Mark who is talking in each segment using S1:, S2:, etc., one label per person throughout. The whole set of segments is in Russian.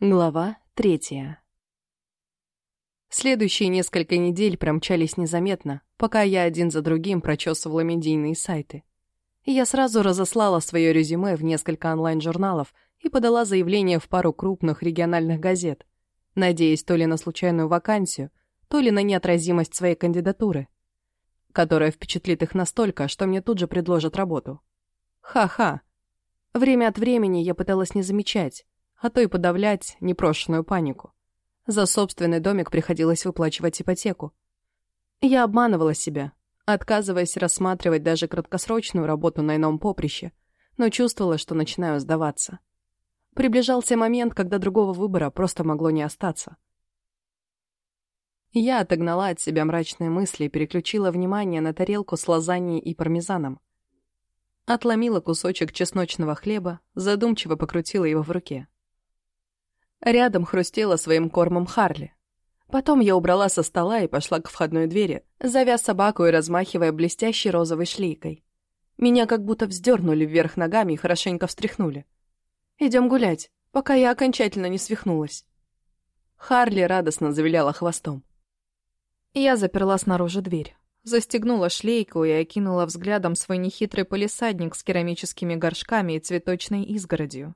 S1: Глава третья. Следующие несколько недель промчались незаметно, пока я один за другим прочесывала медийные сайты. Я сразу разослала свое резюме в несколько онлайн-журналов и подала заявление в пару крупных региональных газет, надеясь то ли на случайную вакансию, то ли на неотразимость своей кандидатуры, которая впечатлит их настолько, что мне тут же предложат работу. Ха-ха. Время от времени я пыталась не замечать, а то и подавлять непрошенную панику. За собственный домик приходилось выплачивать ипотеку. Я обманывала себя, отказываясь рассматривать даже краткосрочную работу на ином поприще, но чувствовала, что начинаю сдаваться. Приближался момент, когда другого выбора просто могло не остаться. Я отогнала от себя мрачные мысли и переключила внимание на тарелку с лазаньей и пармезаном. Отломила кусочек чесночного хлеба, задумчиво покрутила его в руке. Рядом хрустела своим кормом Харли. Потом я убрала со стола и пошла к входной двери, завя собаку и размахивая блестящей розовой шлейкой. Меня как будто вздернули вверх ногами и хорошенько встряхнули. «Идем гулять, пока я окончательно не свихнулась». Харли радостно завиляла хвостом. Я заперла снаружи дверь, застегнула шлейку и окинула взглядом свой нехитрый полисадник с керамическими горшками и цветочной изгородью.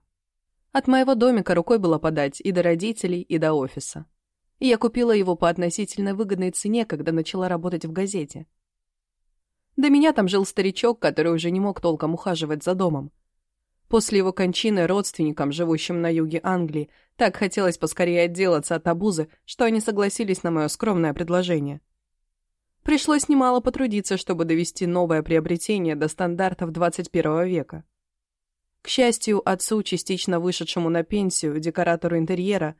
S1: От моего домика рукой было подать и до родителей, и до офиса. И я купила его по относительно выгодной цене, когда начала работать в газете. До меня там жил старичок, который уже не мог толком ухаживать за домом. После его кончины родственникам, живущим на юге Англии, так хотелось поскорее отделаться от обузы, что они согласились на мое скромное предложение. Пришлось немало потрудиться, чтобы довести новое приобретение до стандартов 21 века. К счастью, отцу, частично вышедшему на пенсию, декоратору интерьера,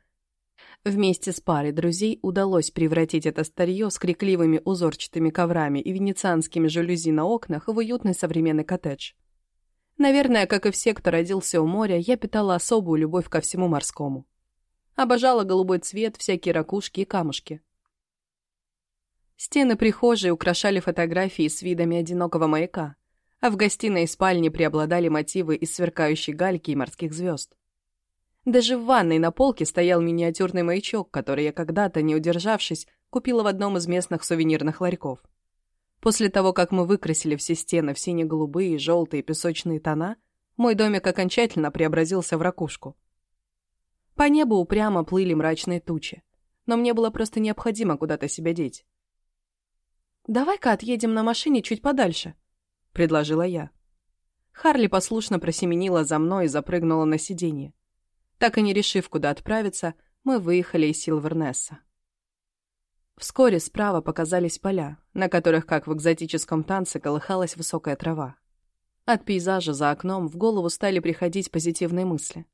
S1: вместе с парой друзей удалось превратить это старье с крикливыми узорчатыми коврами и венецианскими жалюзи на окнах в уютный современный коттедж. Наверное, как и все, кто родился у моря, я питала особую любовь ко всему морскому. Обожала голубой цвет, всякие ракушки и камушки. Стены прихожей украшали фотографии с видами одинокого маяка а в гостиной и спальне преобладали мотивы из сверкающей гальки и морских звезд. Даже в ванной на полке стоял миниатюрный маячок, который я когда-то, не удержавшись, купила в одном из местных сувенирных ларьков. После того, как мы выкрасили все стены в сине-голубые, желтые песочные тона, мой домик окончательно преобразился в ракушку. По небу упрямо плыли мрачные тучи, но мне было просто необходимо куда-то себя деть. «Давай-ка отъедем на машине чуть подальше», — предложила я. Харли послушно просеменила за мной и запрыгнула на сиденье. Так и не решив, куда отправиться, мы выехали из Силвернесса. Вскоре справа показались поля, на которых, как в экзотическом танце, колыхалась высокая трава. От пейзажа за окном в голову стали приходить позитивные мысли.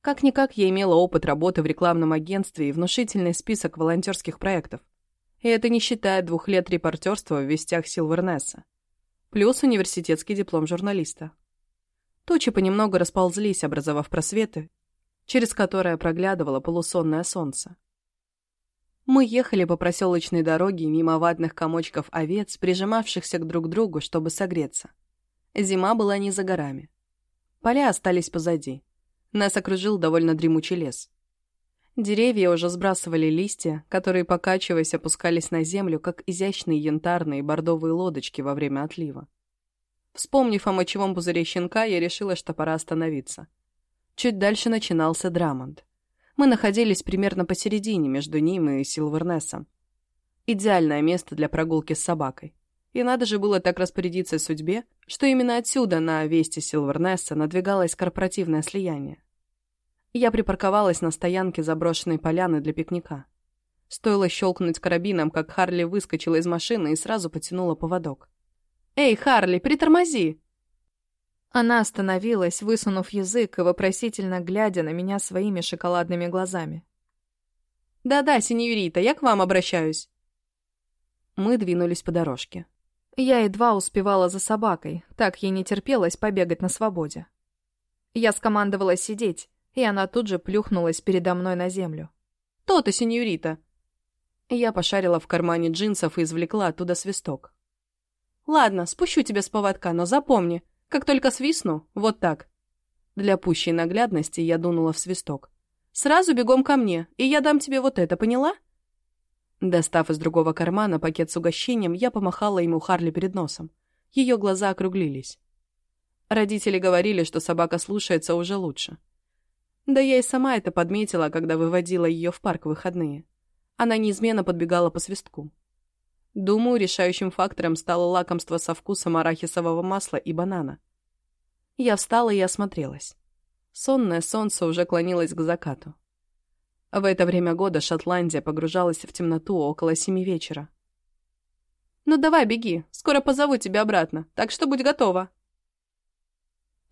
S1: Как-никак я имела опыт работы в рекламном агентстве и внушительный список волонтерских проектов. И это не считая двух лет репортерства в вестях Силвернесса плюс университетский диплом журналиста. Тучи понемногу расползлись, образовав просветы, через которые проглядывало полусонное солнце. Мы ехали по проселочной дороге мимо ватных комочков овец, прижимавшихся к друг другу, чтобы согреться. Зима была не за горами. Поля остались позади. Нас окружил довольно дремучий лес. Деревья уже сбрасывали листья, которые, покачиваясь, опускались на землю, как изящные янтарные бордовые лодочки во время отлива. Вспомнив о мочевом пузыре щенка, я решила, что пора остановиться. Чуть дальше начинался Драмонт. Мы находились примерно посередине между ним и Силвернесом. Идеальное место для прогулки с собакой. И надо же было так распорядиться судьбе, что именно отсюда на вести Силвернесса надвигалось корпоративное слияние. Я припарковалась на стоянке заброшенной поляны для пикника. Стоило щелкнуть карабином, как Харли выскочила из машины и сразу потянула поводок. «Эй, Харли, притормози!» Она остановилась, высунув язык и вопросительно глядя на меня своими шоколадными глазами. «Да-да, синьорита, я к вам обращаюсь». Мы двинулись по дорожке. Я едва успевала за собакой, так ей не терпелось побегать на свободе. Я скомандовала сидеть, и она тут же плюхнулась передо мной на землю. «То-то, сеньорита!» Я пошарила в кармане джинсов и извлекла оттуда свисток. «Ладно, спущу тебя с поводка, но запомни, как только свистну, вот так». Для пущей наглядности я дунула в свисток. Сразу бегом ко мне, и я дам тебе вот это, поняла?» Достав из другого кармана пакет с угощением, я помахала ему Харли перед носом. Ее глаза округлились. Родители говорили, что собака слушается уже лучше. Да я и сама это подметила, когда выводила ее в парк в выходные. Она неизменно подбегала по свистку. Думаю, решающим фактором стало лакомство со вкусом арахисового масла и банана. Я встала и осмотрелась. Сонное солнце уже клонилось к закату. В это время года Шотландия погружалась в темноту около семи вечера. «Ну давай, беги, скоро позову тебя обратно, так что будь готова».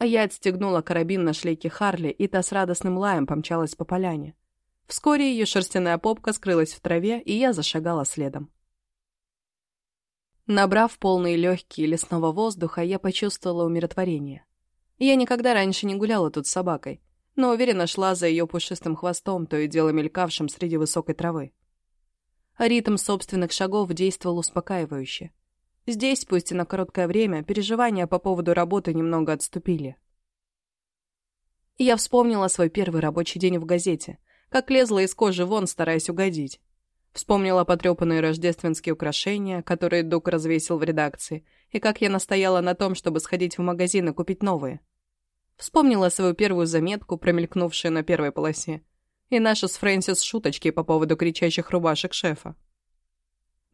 S1: Я отстегнула карабин на шлейке Харли, и та с радостным лаем помчалась по поляне. Вскоре ее шерстяная попка скрылась в траве, и я зашагала следом. Набрав полные легкие лесного воздуха, я почувствовала умиротворение. Я никогда раньше не гуляла тут с собакой, но уверенно шла за ее пушистым хвостом, то и дело мелькавшим среди высокой травы. Ритм собственных шагов действовал успокаивающе. Здесь, пусть и на короткое время, переживания по поводу работы немного отступили. Я вспомнила свой первый рабочий день в газете, как лезла из кожи вон, стараясь угодить. Вспомнила потрепанные рождественские украшения, которые Дук развесил в редакции, и как я настояла на том, чтобы сходить в магазин и купить новые. Вспомнила свою первую заметку, промелькнувшую на первой полосе, и наши с Фрэнсис шуточки по поводу кричащих рубашек шефа.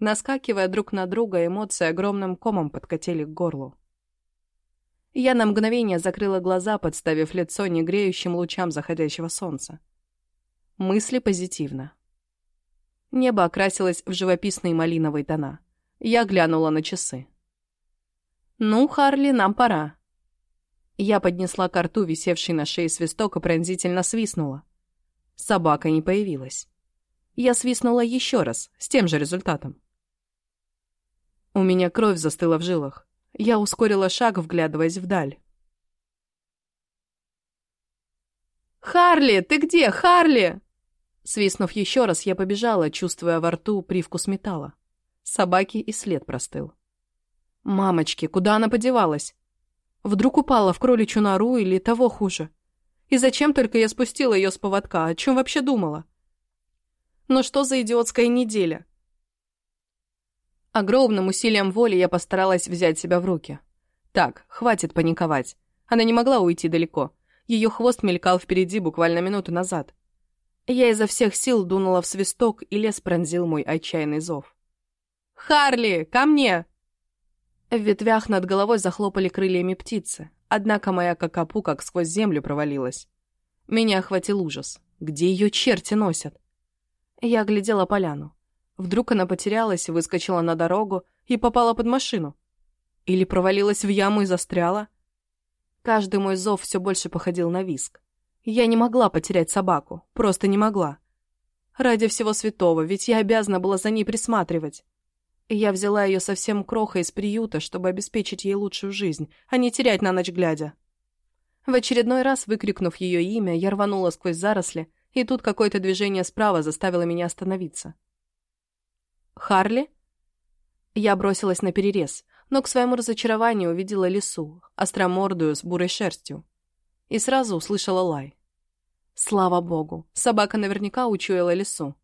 S1: Наскакивая друг на друга, эмоции огромным комом подкатили к горлу. Я на мгновение закрыла глаза, подставив лицо негреющим лучам заходящего солнца. Мысли позитивно. Небо окрасилось в живописные малиновые тона. Я глянула на часы. «Ну, Харли, нам пора». Я поднесла к рту висевший на шее свисток и пронзительно свистнула. Собака не появилась. Я свистнула еще раз, с тем же результатом. У меня кровь застыла в жилах. Я ускорила шаг, вглядываясь вдаль. «Харли, ты где, Харли?» Свистнув еще раз, я побежала, чувствуя во рту привкус металла. Собаки и след простыл. «Мамочки, куда она подевалась? Вдруг упала в кроличью нору или того хуже? И зачем только я спустила ее с поводка? О чем вообще думала? Но что за идиотская неделя? Огромным усилием воли я постаралась взять себя в руки. Так, хватит паниковать. Она не могла уйти далеко. Ее хвост мелькал впереди буквально минуту назад. Я изо всех сил дунула в свисток, и лес пронзил мой отчаянный зов. «Харли, ко мне!» В ветвях над головой захлопали крыльями птицы, однако моя кокопу как сквозь землю провалилась. Меня охватил ужас. Где ее черти носят? Я оглядела поляну. Вдруг она потерялась, выскочила на дорогу и попала под машину. Или провалилась в яму и застряла. Каждый мой зов все больше походил на виск. Я не могла потерять собаку, просто не могла. Ради всего святого, ведь я обязана была за ней присматривать. И я взяла ее совсем крохой из приюта, чтобы обеспечить ей лучшую жизнь, а не терять на ночь глядя. В очередной раз, выкрикнув ее имя, я рванула сквозь заросли, и тут какое-то движение справа заставило меня остановиться. Харли?» Я бросилась на перерез, но к своему разочарованию увидела лису, остромордую с бурой шерстью. И сразу услышала лай. Слава богу, собака наверняка учуяла лису.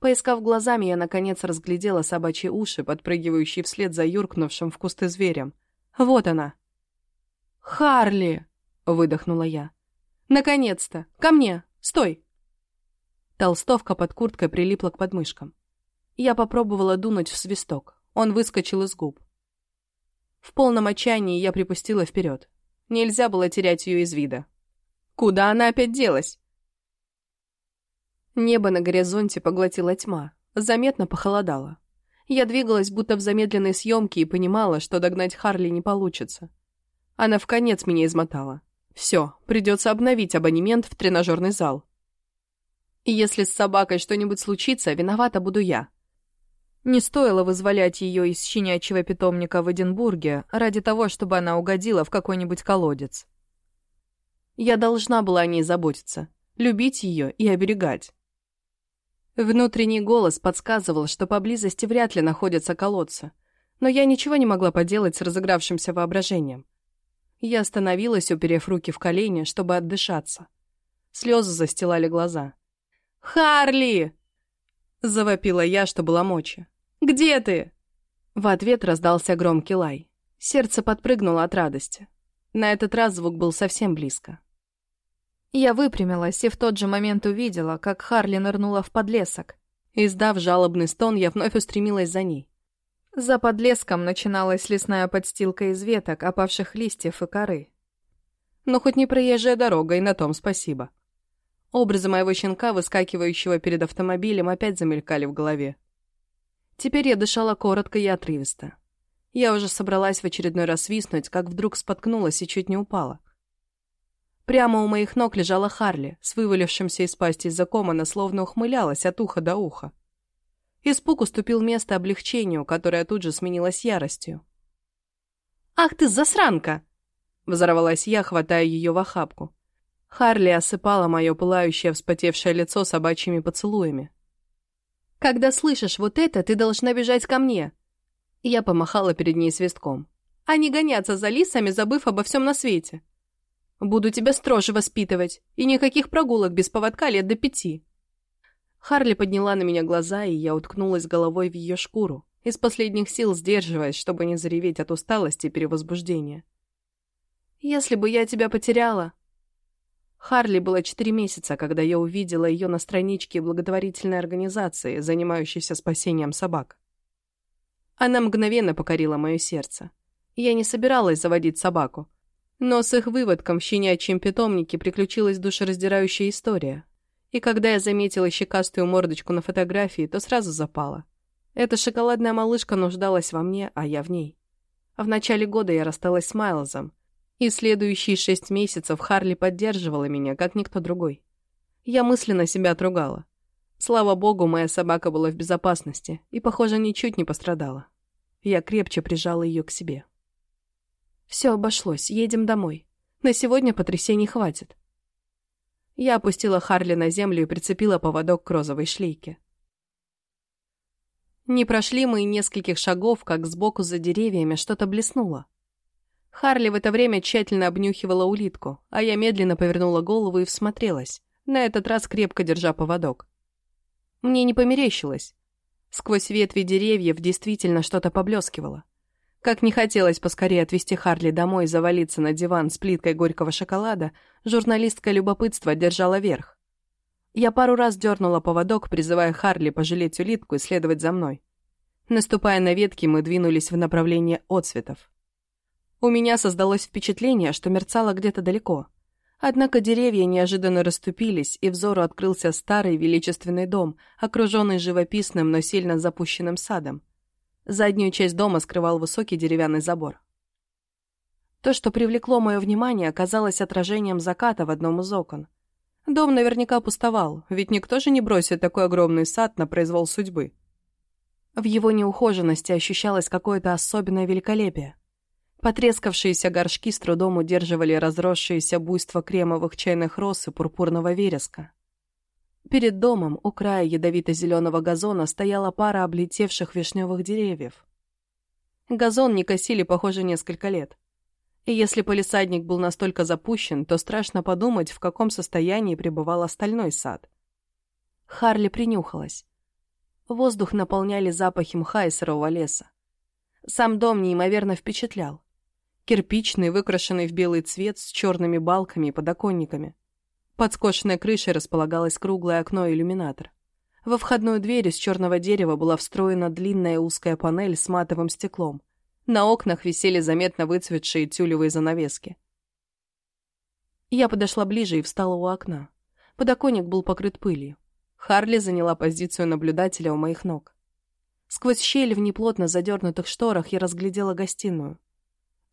S1: Поискав глазами, я наконец разглядела собачьи уши, подпрыгивающие вслед за юркнувшим в кусты зверем. Вот она. «Харли!» — выдохнула я. «Наконец-то! Ко мне! Стой!» Толстовка под курткой прилипла к подмышкам. Я попробовала дунуть в свисток. Он выскочил из губ. В полном отчаянии я припустила вперед. Нельзя было терять ее из вида. Куда она опять делась? Небо на горизонте поглотила тьма. Заметно похолодало. Я двигалась будто в замедленной съемке и понимала, что догнать Харли не получится. Она в конец меня измотала. Все, придется обновить абонемент в тренажерный зал. И если с собакой что-нибудь случится, виновата буду я. Не стоило вызволять ее из щенячьего питомника в Эдинбурге ради того, чтобы она угодила в какой-нибудь колодец. Я должна была о ней заботиться, любить ее и оберегать. Внутренний голос подсказывал, что поблизости вряд ли находятся колодцы, но я ничего не могла поделать с разыгравшимся воображением. Я остановилась, уперев руки в колени, чтобы отдышаться. Слезы застилали глаза. «Харли!» Завопила я, что было мочи. «Где ты?» В ответ раздался громкий лай. Сердце подпрыгнуло от радости. На этот раз звук был совсем близко. Я выпрямилась и в тот же момент увидела, как Харли нырнула в подлесок. Издав жалобный стон, я вновь устремилась за ней. За подлеском начиналась лесная подстилка из веток, опавших листьев и коры. Но хоть не проезжая дорога, и на том спасибо. Образы моего щенка, выскакивающего перед автомобилем, опять замелькали в голове. Теперь я дышала коротко и отрывисто. Я уже собралась в очередной раз свистнуть, как вдруг споткнулась и чуть не упала. Прямо у моих ног лежала Харли, с вывалившимся из пасти из-за комана, словно ухмылялась от уха до уха. Испуг уступил место облегчению, которое тут же сменилось яростью. «Ах ты, засранка!» — взорвалась я, хватая ее в охапку. Харли осыпала мое пылающее, вспотевшее лицо собачьими поцелуями. «Когда слышишь вот это, ты должна бежать ко мне!» Я помахала перед ней свистком. «А не гоняться за лисами, забыв обо всем на свете!» Буду тебя строже воспитывать, и никаких прогулок без поводка лет до пяти». Харли подняла на меня глаза, и я уткнулась головой в ее шкуру, из последних сил сдерживаясь, чтобы не зареветь от усталости и перевозбуждения. «Если бы я тебя потеряла...» Харли было четыре месяца, когда я увидела ее на страничке благотворительной организации, занимающейся спасением собак. Она мгновенно покорила мое сердце. Я не собиралась заводить собаку, но с их выводком в щенячьем питомнике приключилась душераздирающая история. И когда я заметила щекастую мордочку на фотографии, то сразу запала. Эта шоколадная малышка нуждалась во мне, а я в ней. В начале года я рассталась с Майлзом, и следующие шесть месяцев Харли поддерживала меня, как никто другой. Я мысленно себя отругала. Слава богу, моя собака была в безопасности и, похоже, ничуть не пострадала. Я крепче прижала ее к себе. Все обошлось, едем домой. На сегодня потрясений хватит. Я опустила Харли на землю и прицепила поводок к розовой шлейке. Не прошли мы и нескольких шагов, как сбоку за деревьями что-то блеснуло. Харли в это время тщательно обнюхивала улитку, а я медленно повернула голову и всмотрелась, на этот раз крепко держа поводок. Мне не померещилось. Сквозь ветви деревьев действительно что-то поблескивало. Как не хотелось поскорее отвезти Харли домой и завалиться на диван с плиткой горького шоколада, журналистка любопытства держала верх. Я пару раз дернула поводок, призывая Харли пожалеть улитку и следовать за мной. Наступая на ветки, мы двинулись в направлении отцветов. У меня создалось впечатление, что мерцало где-то далеко. Однако деревья неожиданно расступились, и взору открылся старый величественный дом, окруженный живописным, но сильно запущенным садом. Заднюю часть дома скрывал высокий деревянный забор. То, что привлекло мое внимание, оказалось отражением заката в одном из окон. Дом наверняка пустовал, ведь никто же не бросит такой огромный сад на произвол судьбы. В его неухоженности ощущалось какое-то особенное великолепие. Потрескавшиеся горшки с трудом удерживали разросшиеся буйства кремовых чайных роз и пурпурного вереска. Перед домом, у края ядовито-зеленого газона, стояла пара облетевших вишневых деревьев. Газон не косили, похоже, несколько лет. И если полисадник был настолько запущен, то страшно подумать, в каком состоянии пребывал остальной сад. Харли принюхалась. Воздух наполняли запахи мха и сырого леса. Сам дом неимоверно впечатлял. Кирпичный, выкрашенный в белый цвет, с черными балками и подоконниками. Под скошенной крышей располагалось круглое окно-иллюминатор. Во входную дверь из черного дерева была встроена длинная узкая панель с матовым стеклом. На окнах висели заметно выцветшие тюлевые занавески. Я подошла ближе и встала у окна. Подоконник был покрыт пылью. Харли заняла позицию наблюдателя у моих ног. Сквозь щель в неплотно задернутых шторах я разглядела гостиную.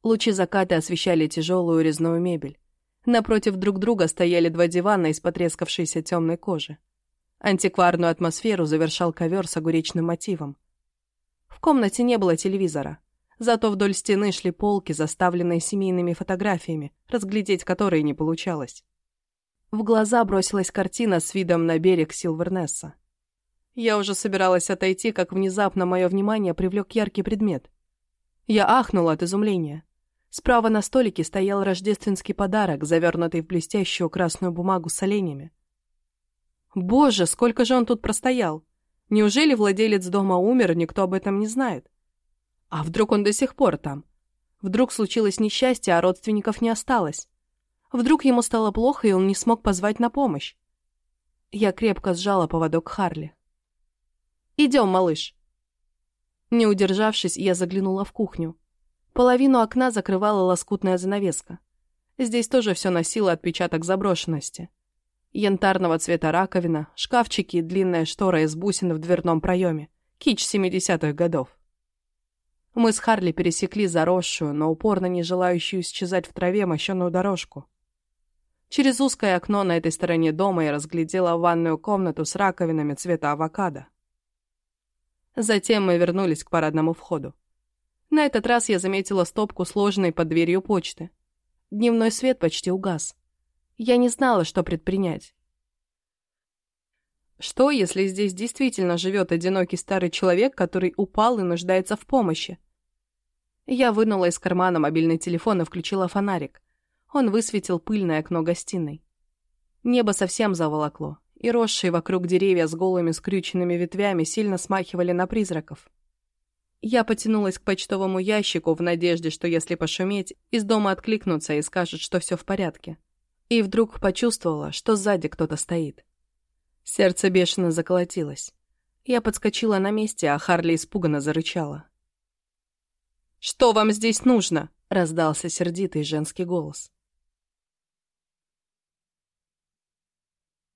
S1: Лучи заката освещали тяжелую резную мебель. Напротив друг друга стояли два дивана из потрескавшейся темной кожи. Антикварную атмосферу завершал ковер с огуречным мотивом. В комнате не было телевизора. Зато вдоль стены шли полки, заставленные семейными фотографиями, разглядеть которые не получалось. В глаза бросилась картина с видом на берег Силвернесса. Я уже собиралась отойти, как внезапно мое внимание привлек яркий предмет. Я ахнула от изумления. Справа на столике стоял рождественский подарок, завернутый в блестящую красную бумагу с оленями. Боже, сколько же он тут простоял! Неужели владелец дома умер, никто об этом не знает? А вдруг он до сих пор там? Вдруг случилось несчастье, а родственников не осталось? Вдруг ему стало плохо, и он не смог позвать на помощь? Я крепко сжала поводок Харли. «Идем, малыш!» Не удержавшись, я заглянула в кухню. Половину окна закрывала лоскутная занавеска. Здесь тоже все носило отпечаток заброшенности. Янтарного цвета раковина, шкафчики и длинная штора из бусин в дверном проеме. Кич 70-х годов. Мы с Харли пересекли заросшую, но упорно не желающую исчезать в траве мощеную дорожку. Через узкое окно на этой стороне дома я разглядела ванную комнату с раковинами цвета авокадо. Затем мы вернулись к парадному входу. На этот раз я заметила стопку, сложенной под дверью почты. Дневной свет почти угас. Я не знала, что предпринять. Что, если здесь действительно живет одинокий старый человек, который упал и нуждается в помощи? Я вынула из кармана мобильный телефон и включила фонарик. Он высветил пыльное окно гостиной. Небо совсем заволокло, и росшие вокруг деревья с голыми скрюченными ветвями сильно смахивали на призраков. Я потянулась к почтовому ящику в надежде, что если пошуметь, из дома откликнутся и скажут, что все в порядке. И вдруг почувствовала, что сзади кто-то стоит. Сердце бешено заколотилось. Я подскочила на месте, а Харли испуганно зарычала. «Что вам здесь нужно?» — раздался сердитый женский голос.